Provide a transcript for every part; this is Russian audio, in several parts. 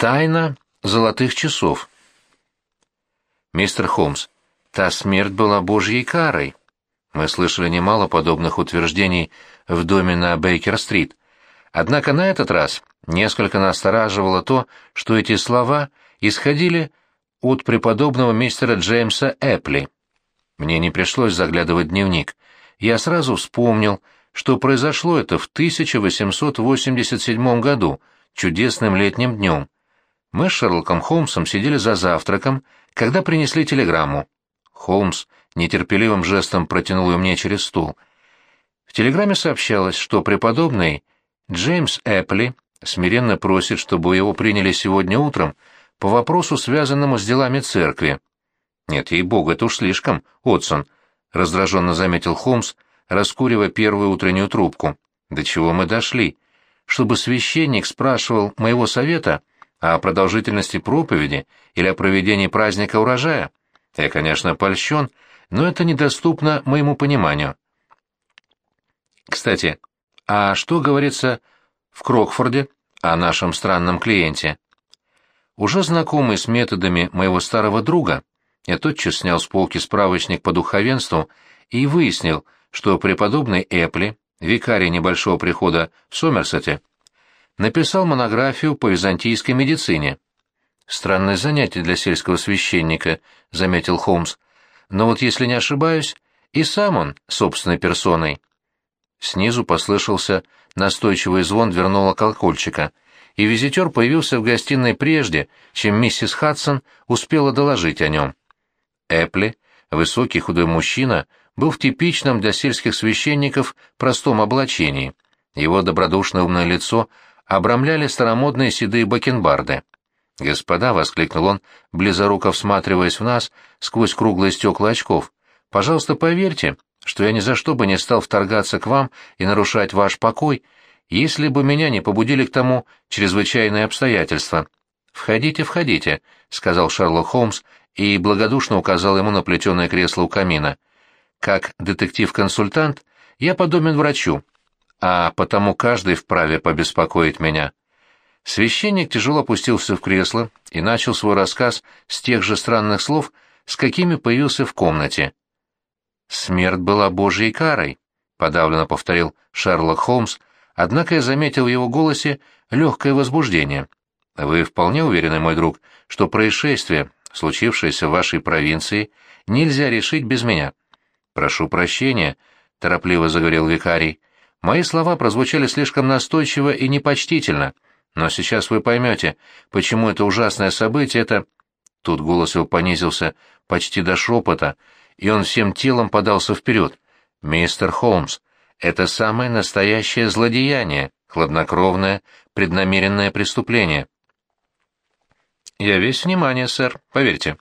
Тайна золотых часов. Мистер Холмс, та смерть была божьей карой. Мы слышали немало подобных утверждений в доме на Бейкер-стрит. Однако на этот раз несколько настораживало то, что эти слова исходили от преподобного мистера Джеймса Эпли. Мне не пришлось заглядывать в дневник. Я сразу вспомнил, что произошло это в 1887 году, чудесным летним днем. Мы с Шерлоком Холмсом сидели за завтраком, когда принесли телеграмму. Холмс нетерпеливым жестом протянул ее мне через стул. В телеграмме сообщалось, что преподобный Джеймс Эпли смиренно просит, чтобы его приняли сегодня утром по вопросу, связанному с делами церкви. «Нет, ей-богу, это уж слишком, Отсон», — раздраженно заметил Холмс, раскуривая первую утреннюю трубку. «До чего мы дошли? Чтобы священник спрашивал моего совета о продолжительности проповеди или о проведении праздника урожая? Я, конечно, польщен, но это недоступно моему пониманию». Кстати, а что говорится в Крокфорде о нашем странном клиенте? Уже знакомый с методами моего старого друга, я тотчас снял с полки справочник по духовенству и выяснил, что преподобный Эпли, викарий небольшого прихода в Сомерсете, написал монографию по византийской медицине. «Странное занятие для сельского священника», — заметил Холмс. «Но вот если не ошибаюсь, и сам он собственной персоной». Снизу послышался настойчивый звон дверного колокольчика — и визитер появился в гостиной прежде, чем миссис Хадсон успела доложить о нем. Эпли, высокий худой мужчина, был в типичном для сельских священников простом облачении. Его добродушное умное лицо обрамляли старомодные седые бакенбарды. «Господа», — воскликнул он, близоруко всматриваясь в нас сквозь круглые стекла очков, — «пожалуйста, поверьте, что я ни за что бы не стал вторгаться к вам и нарушать ваш покой, если бы меня не побудили к тому чрезвычайные обстоятельства. «Входите, входите», — сказал Шерлок Холмс и благодушно указал ему на плетеное кресло у камина. «Как детектив-консультант я подобен врачу, а потому каждый вправе побеспокоить меня». Священник тяжело опустился в кресло и начал свой рассказ с тех же странных слов, с какими появился в комнате. «Смерть была божьей карой», — подавленно повторил Шерлок Холмс, — Однако я заметил в его голосе легкое возбуждение. «Вы вполне уверены, мой друг, что происшествие, случившееся в вашей провинции, нельзя решить без меня?» «Прошу прощения», — торопливо заговорил викарий. «Мои слова прозвучали слишком настойчиво и непочтительно, но сейчас вы поймете, почему это ужасное событие, это...» Тут голос его понизился почти до шепота, и он всем телом подался вперед. «Мистер Холмс, это самое настоящее злодеяние, хладнокровное, преднамеренное преступление. Я весь внимание, сэр, поверьте.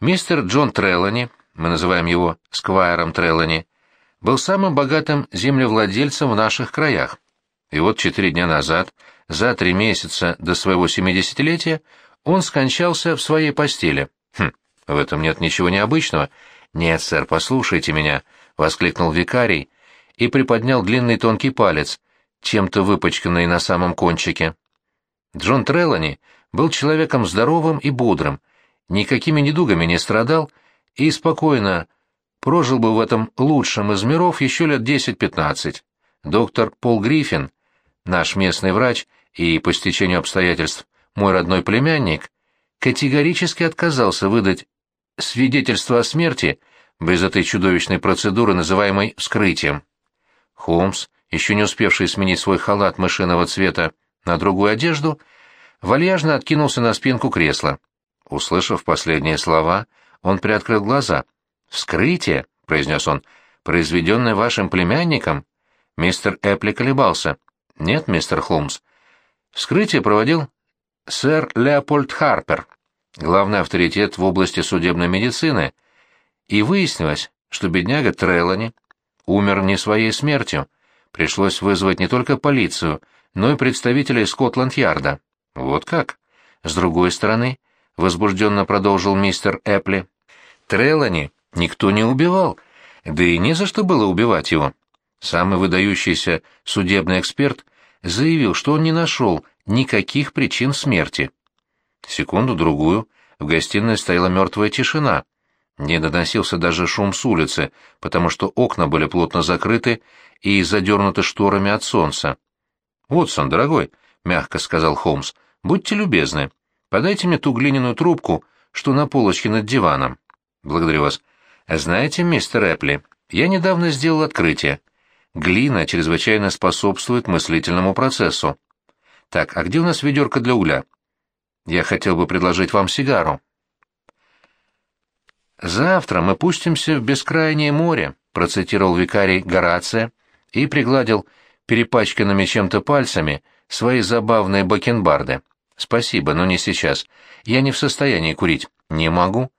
Мистер Джон Треллани, мы называем его Сквайром Треллани, был самым богатым землевладельцем в наших краях. И вот четыре дня назад, за три месяца до своего семидесятилетия, он скончался в своей постели. Хм, в этом нет ничего необычного. Нет, сэр, послушайте меня —— воскликнул викарий и приподнял длинный тонкий палец, чем-то выпачканный на самом кончике. Джон Треллани был человеком здоровым и бодрым, никакими недугами не страдал и спокойно прожил бы в этом лучшем из миров еще лет десять-пятнадцать. Доктор Пол Гриффин, наш местный врач и, по стечению обстоятельств, мой родной племянник, категорически отказался выдать свидетельство о смерти без этой чудовищной процедуры, называемой вскрытием. Холмс, еще не успевший сменить свой халат мышиного цвета на другую одежду, вальяжно откинулся на спинку кресла. Услышав последние слова, он приоткрыл глаза. «Вскрытие», — произнес он, — «произведенное вашим племянником?» Мистер Эпли колебался. «Нет, мистер Холмс. Вскрытие проводил сэр Леопольд Харпер, главный авторитет в области судебной медицины, — и выяснилось, что бедняга Трелани умер не своей смертью. Пришлось вызвать не только полицию, но и представителей Скотланд-Ярда. Вот как? С другой стороны, возбужденно продолжил мистер Эпли, Трелани никто не убивал, да и не за что было убивать его. Самый выдающийся судебный эксперт заявил, что он не нашел никаких причин смерти. Секунду-другую в гостиной стояла мертвая тишина. Не доносился даже шум с улицы, потому что окна были плотно закрыты и задернуты шторами от солнца. «Вотсон, дорогой», — мягко сказал Холмс, — «будьте любезны, подайте мне ту глиняную трубку, что на полочке над диваном». «Благодарю вас. Знаете, мистер Эпли, я недавно сделал открытие. Глина чрезвычайно способствует мыслительному процессу. Так, а где у нас ведерко для угля? Я хотел бы предложить вам сигару». «Завтра мы пустимся в бескрайнее море», — процитировал викарий Горация и пригладил перепачканными чем-то пальцами свои забавные бакенбарды. «Спасибо, но не сейчас. Я не в состоянии курить. Не могу.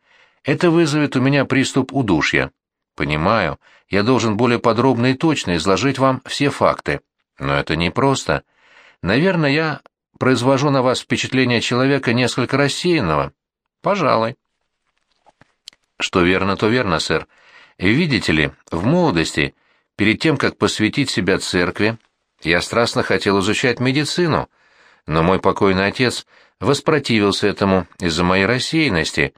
Это вызовет у меня приступ удушья. Понимаю, я должен более подробно и точно изложить вам все факты. Но это непросто. Наверное, я произвожу на вас впечатление человека несколько рассеянного. Пожалуй». Что верно, то верно, сэр. Видите ли, в молодости, перед тем, как посвятить себя церкви, я страстно хотел изучать медицину, но мой покойный отец воспротивился этому из-за моей рассеянности.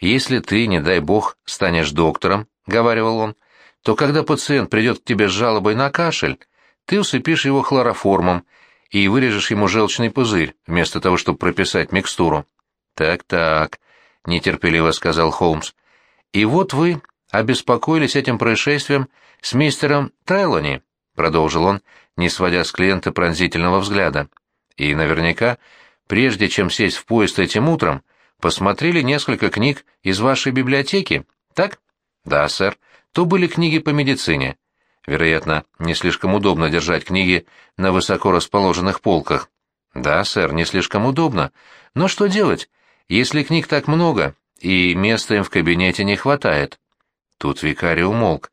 Если ты, не дай бог, станешь доктором, — говаривал он, — то когда пациент придет к тебе с жалобой на кашель, ты усыпишь его хлороформом и вырежешь ему желчный пузырь, вместо того, чтобы прописать микстуру. «Так-так», — нетерпеливо сказал Холмс, — «И вот вы обеспокоились этим происшествием с мистером Треллани», — продолжил он, не сводя с клиента пронзительного взгляда. «И наверняка, прежде чем сесть в поезд этим утром, посмотрели несколько книг из вашей библиотеки, так?» «Да, сэр. То были книги по медицине. Вероятно, не слишком удобно держать книги на высоко расположенных полках». «Да, сэр, не слишком удобно. Но что делать? Если книг так много, и места им в кабинете не хватает. Тут викарий умолк.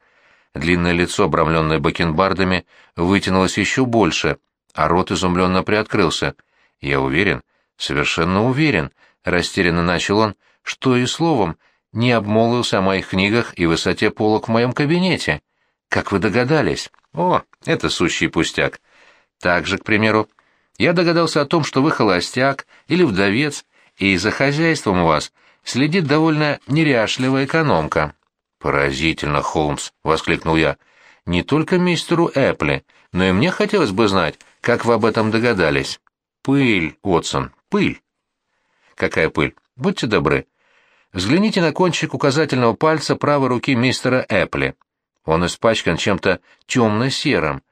Длинное лицо, обрамленное бакенбардами, вытянулось еще больше, а рот изумленно приоткрылся. «Я уверен, совершенно уверен», — растерянно начал он, — «что и словом не обмолвился о моих книгах и высоте полок в моем кабинете. Как вы догадались? О, это сущий пустяк. Так же, к примеру, я догадался о том, что вы холостяк или вдовец, и за хозяйством у вас следит довольно неряшливая экономка. «Поразительно, Холмс!» — воскликнул я. «Не только мистеру Эпли, но и мне хотелось бы знать, как вы об этом догадались. Пыль, Отсон, пыль!» «Какая пыль? Будьте добры. Взгляните на кончик указательного пальца правой руки мистера Эпли. Он испачкан чем-то темно-серым.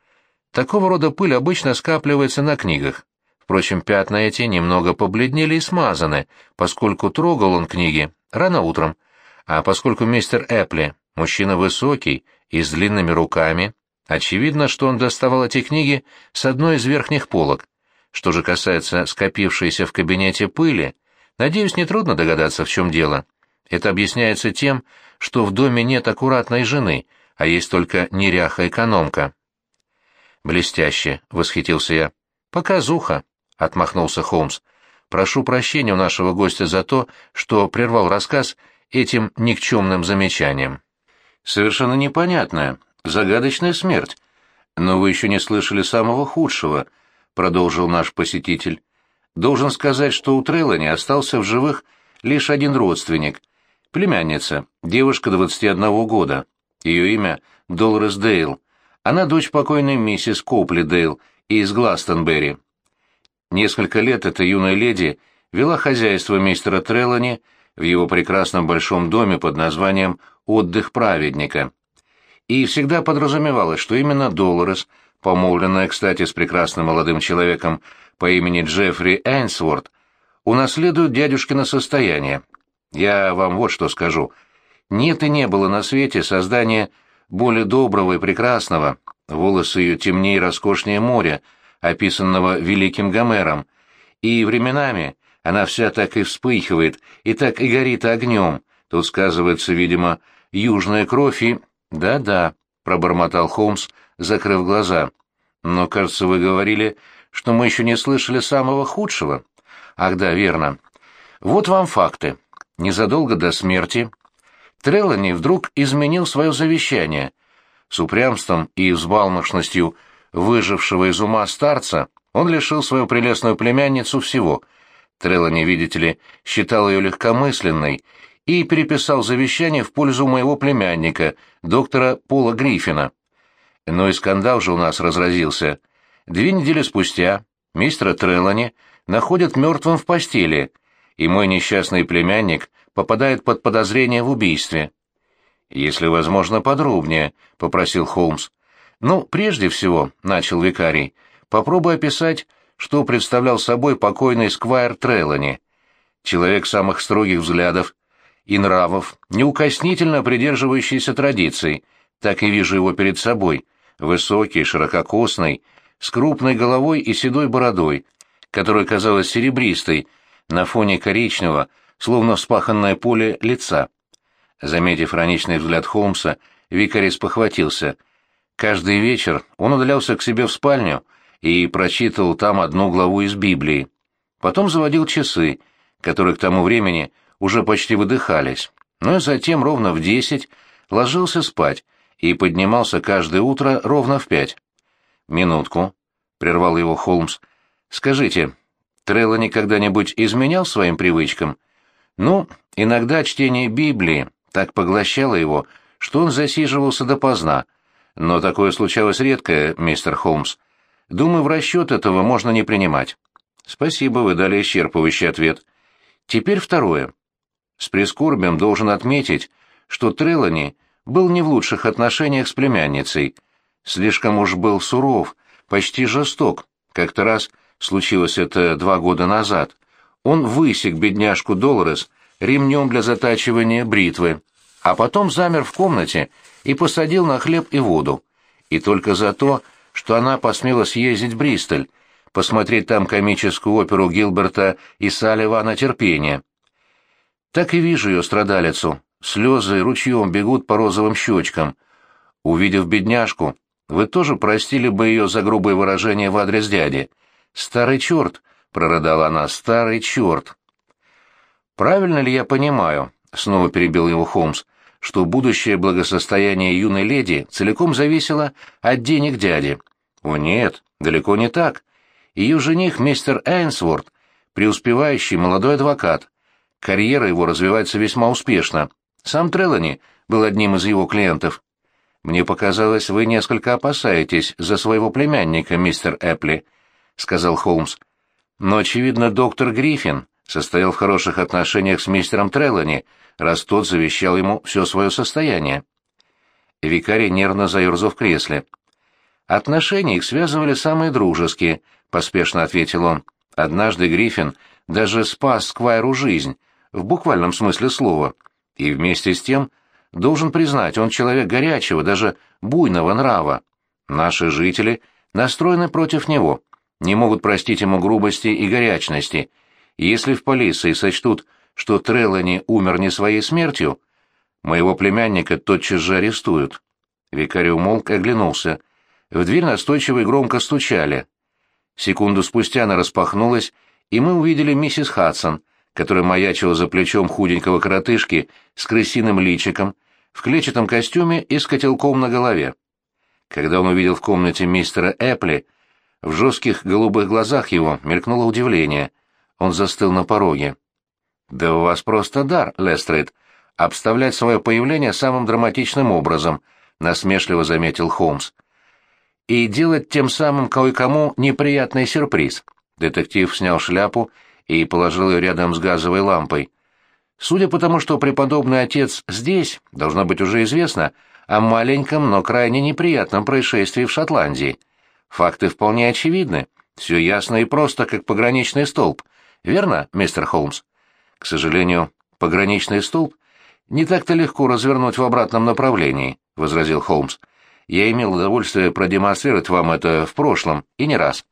Такого рода пыль обычно скапливается на книгах. Впрочем, пятна эти немного побледнели и смазаны, поскольку трогал он книги рано утром. А поскольку мистер Эпли — мужчина высокий и с длинными руками, очевидно, что он доставал эти книги с одной из верхних полок. Что же касается скопившейся в кабинете пыли, надеюсь, нетрудно догадаться, в чем дело. Это объясняется тем, что в доме нет аккуратной жены, а есть только неряха-экономка. «Блестяще!» — восхитился я. «Показуха!» — отмахнулся Холмс. «Прошу прощения у нашего гостя за то, что прервал рассказ этим никчемным замечанием». «Совершенно непонятная, загадочная смерть. Но вы еще не слышали самого худшего», — продолжил наш посетитель. «Должен сказать, что у Трейлани остался в живых лишь один родственник. Племянница, девушка 21 года. Ее имя — Долорес Дейл. Она дочь покойной миссис Копли Дейл из Гластонберри. Несколько лет эта юная леди вела хозяйство мистера Треллани в его прекрасном большом доме под названием «Отдых праведника». И всегда подразумевалось, что именно Долорес, помолвленная, кстати, с прекрасным молодым человеком по имени Джеффри Эйнсворт, унаследует дядюшкино состояние. Я вам вот что скажу. Нет и не было на свете создания более доброго и прекрасного, волосы ее темнее и роскошнее моря, описанного великим Гомером, и временами она вся так и вспыхивает, и так и горит огнем. Тут сказывается, видимо, южная кровь и... «Да-да», — пробормотал Холмс, закрыв глаза. «Но, кажется, вы говорили, что мы еще не слышали самого худшего». «Ах да, верно. Вот вам факты. Незадолго до смерти Треллани вдруг изменил свое завещание. С упрямством и взбалмошностью выжившего из ума старца, Он лишил свою прелестную племянницу всего. Трелани, видите ли, считал ее легкомысленной и переписал завещание в пользу моего племянника, доктора Пола Гриффина. Но и скандал же у нас разразился. Две недели спустя мистера Трелани находят мертвым в постели, и мой несчастный племянник попадает под подозрение в убийстве. «Если возможно, подробнее», — попросил Холмс. «Ну, прежде всего», — начал викарий, — «попробуй описать, что представлял собой покойный сквайр Трелани. Человек самых строгих взглядов и нравов, неукоснительно придерживающийся традиций, так и вижу его перед собой, высокий, ширококосный, с крупной головой и седой бородой, которая казалась серебристой на фоне коричневого, словно вспаханное поле лица. Заметив ироничный взгляд Холмса, Викарис похватился. Каждый вечер он удалялся к себе в спальню и прочитывал там одну главу из Библии. Потом заводил часы, которые к тому времени уже почти выдыхались. Ну и затем ровно в десять ложился спать и поднимался каждое утро ровно в пять. «Минутку», — прервал его Холмс. «Скажите, Трелло никогда-нибудь изменял своим привычкам?» «Ну, иногда чтение Библии так поглощало его, что он засиживался допоздна. Но такое случалось редко, мистер Холмс. Думаю, в расчет этого можно не принимать». «Спасибо, вы дали исчерпывающий ответ. Теперь второе. С прискорбием должен отметить, что Трелани был не в лучших отношениях с племянницей. Слишком уж был суров, почти жесток. Как-то раз, случилось это два года назад, он высек бедняжку Долорес ремнем для затачивания бритвы, а потом замер в комнате и посадил на хлеб и воду. И только за то, что она посмела съездить в Бристоль, посмотреть там комическую оперу Гилберта и Салливана «Терпение». Так и вижу ее страдалицу. Слезы ручьем бегут по розовым щечкам. Увидев бедняжку, вы тоже простили бы ее за грубое выражение в адрес дяди. «Старый черт!» — прорыдала она. «Старый черт!» «Правильно ли я понимаю?» — снова перебил его Холмс что будущее благосостояние юной леди целиком зависело от денег дяди. О нет, далеко не так. Ее жених мистер Эйнсворт, преуспевающий молодой адвокат, Карьера его развивается весьма успешно. Сам Трелани был одним из его клиентов. Мне показалось, вы несколько опасаетесь за своего племянника, мистер Эпли, сказал Холмс. Но очевидно, доктор Гриффин состоял в хороших отношениях с мистером Трелани, раз тот завещал ему все свое состояние. Викарий нервно заерзал в кресле. Отношения их связывали самые дружеские, поспешно ответил он. Однажды Гриффин даже спас Сквайру жизнь, в буквальном смысле слова, и вместе с тем, должен признать, он человек горячего, даже буйного нрава. Наши жители настроены против него, не могут простить ему грубости и горячности, если в полиции сочтут, что Трелани умер не своей смертью, моего племянника тотчас же арестуют. Викарий умолк и оглянулся. В дверь настойчиво и громко стучали. Секунду спустя она распахнулась, и мы увидели миссис Хадсон, который маячил за плечом худенького коротышки с крысиным личиком, в клетчатом костюме и с котелком на голове. Когда он увидел в комнате мистера Эпли, в жестких голубых глазах его мелькнуло удивление. Он застыл на пороге. «Да у вас просто дар, Лестрейд, обставлять свое появление самым драматичным образом», — насмешливо заметил Холмс. «И делать тем самым кое-кому неприятный сюрприз». Детектив снял шляпу и положил ее рядом с газовой лампой. Судя по тому, что преподобный отец здесь, должно быть уже известно о маленьком, но крайне неприятном происшествии в Шотландии. Факты вполне очевидны. Все ясно и просто, как пограничный столб. Верно, мистер Холмс? К сожалению, пограничный столб не так-то легко развернуть в обратном направлении, — возразил Холмс. Я имел удовольствие продемонстрировать вам это в прошлом, и не раз.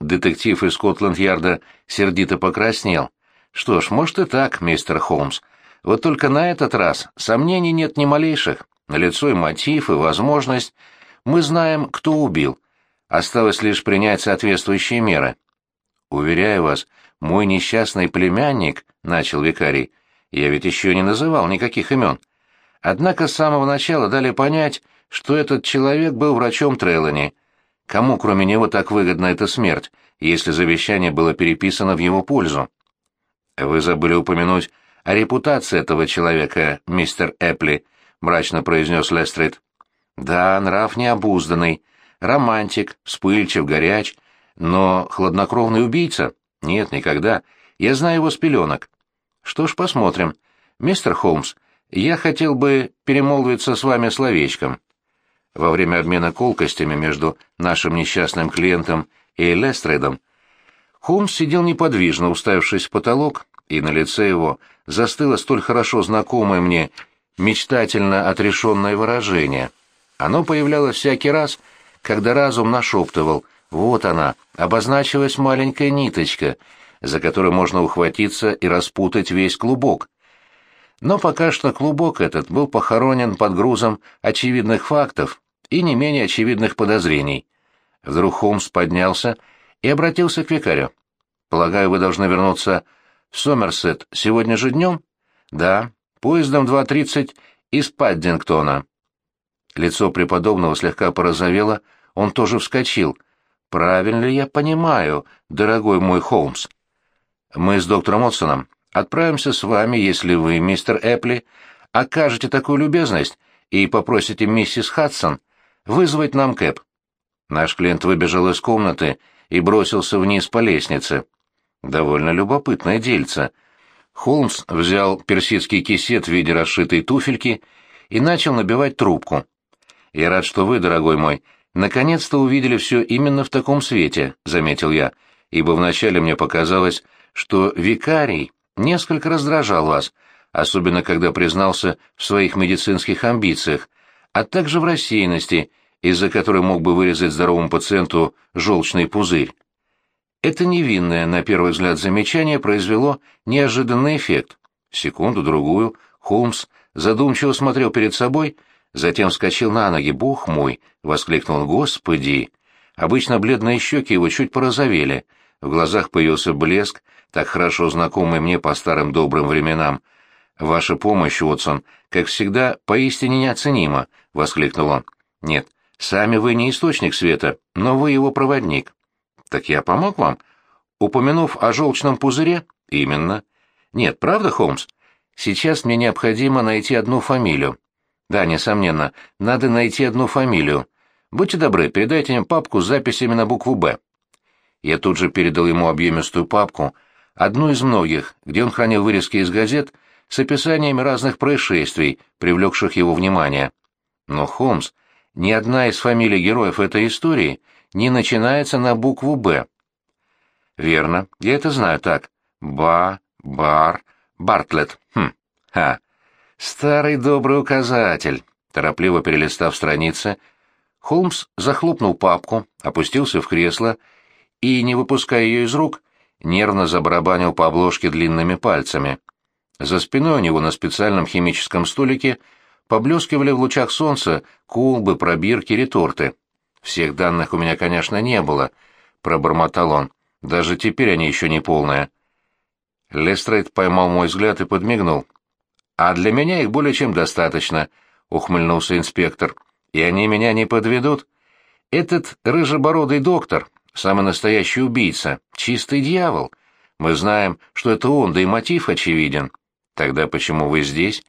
Детектив из Скотланд-Ярда сердито покраснел. «Что ж, может и так, мистер Холмс. Вот только на этот раз сомнений нет ни малейших. Налицо и мотив, и возможность. Мы знаем, кто убил. Осталось лишь принять соответствующие меры». «Уверяю вас, мой несчастный племянник», — начал викарий, — «я ведь еще не называл никаких имен. Однако с самого начала дали понять, что этот человек был врачом Трелани. Кому, кроме него, так выгодна эта смерть, если завещание было переписано в его пользу? Вы забыли упомянуть о репутации этого человека, мистер Эпли, мрачно произнес Лестрейд. Да, нрав необузданный, романтик, вспыльчив, горяч, но хладнокровный убийца? Нет, никогда. Я знаю его с пеленок. Что ж, посмотрим. Мистер Холмс, я хотел бы перемолвиться с вами словечком. Во время обмена колкостями между нашим несчастным клиентом и Лестрейдом Холмс сидел неподвижно, уставившись в потолок, и на лице его застыло столь хорошо знакомое мне мечтательно отрешенное выражение. Оно появлялось всякий раз, когда разум нашептывал «Вот она, обозначилась маленькая ниточка, за которую можно ухватиться и распутать весь клубок». Но пока что клубок этот был похоронен под грузом очевидных фактов и не менее очевидных подозрений. Вдруг Холмс поднялся и обратился к викарю. «Полагаю, вы должны вернуться в Сомерсет сегодня же днем?» «Да, поездом 2.30 из Паддингтона». Лицо преподобного слегка порозовело, он тоже вскочил. «Правильно ли я понимаю, дорогой мой Холмс?» «Мы с доктором Отсоном отправимся с вами, если вы, мистер Эпли, окажете такую любезность и попросите миссис Хадсон вызвать нам кэп». Наш клиент выбежал из комнаты и бросился вниз по лестнице. Довольно любопытное дельце. Холмс взял персидский кисет в виде расшитой туфельки и начал набивать трубку. «Я рад, что вы, дорогой мой, наконец-то увидели все именно в таком свете», — заметил я, ибо вначале мне показалось, что викарий несколько раздражал вас, особенно когда признался в своих медицинских амбициях, а также в рассеянности, из-за которой мог бы вырезать здоровому пациенту желчный пузырь. Это невинное, на первый взгляд, замечание произвело неожиданный эффект. Секунду-другую Холмс задумчиво смотрел перед собой, затем вскочил на ноги. «Бог мой!» — воскликнул. «Господи!» Обычно бледные щеки его чуть порозовели, в глазах появился блеск, так хорошо знакомый мне по старым добрым временам. «Ваша помощь, Уотсон, как всегда, поистине неоценима!» — воскликнул он. «Нет, сами вы не источник света, но вы его проводник. Так я помог вам? Упомянув о желчном пузыре? Именно. Нет, правда, Холмс? Сейчас мне необходимо найти одну фамилию. Да, несомненно, надо найти одну фамилию. Будьте добры, передайте мне папку с записями на букву «Б». Я тут же передал ему объемистую папку, одну из многих, где он хранил вырезки из газет с описаниями разных происшествий, привлекших его внимание. Но, Холмс, ни одна из фамилий героев этой истории не начинается на букву «Б». Верно, я это знаю так. Ба, бар, Бартлетт. Хм, ха. Старый добрый указатель. Торопливо перелистав страницы, Холмс захлопнул папку, опустился в кресло и, не выпуская ее из рук, нервно забарабанил по обложке длинными пальцами. За спиной у него на специальном химическом столике поблескивали в лучах солнца колбы, пробирки, реторты. Всех данных у меня, конечно, не было, пробормотал он. Даже теперь они еще не полные. Лестрейд поймал мой взгляд и подмигнул. А для меня их более чем достаточно, ухмыльнулся инспектор. И они меня не подведут. Этот рыжебородый доктор — самый настоящий убийца, чистый дьявол. Мы знаем, что это он, да и мотив очевиден. Тогда почему вы здесь?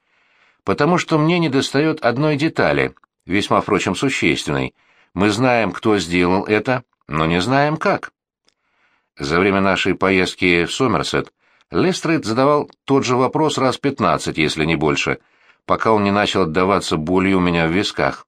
Потому что мне недостает одной детали, весьма, впрочем, существенной — мы знаем, кто сделал это, но не знаем, как. За время нашей поездки в Сомерсет Лестрейд задавал тот же вопрос раз пятнадцать, если не больше, пока он не начал отдаваться болью у меня в висках.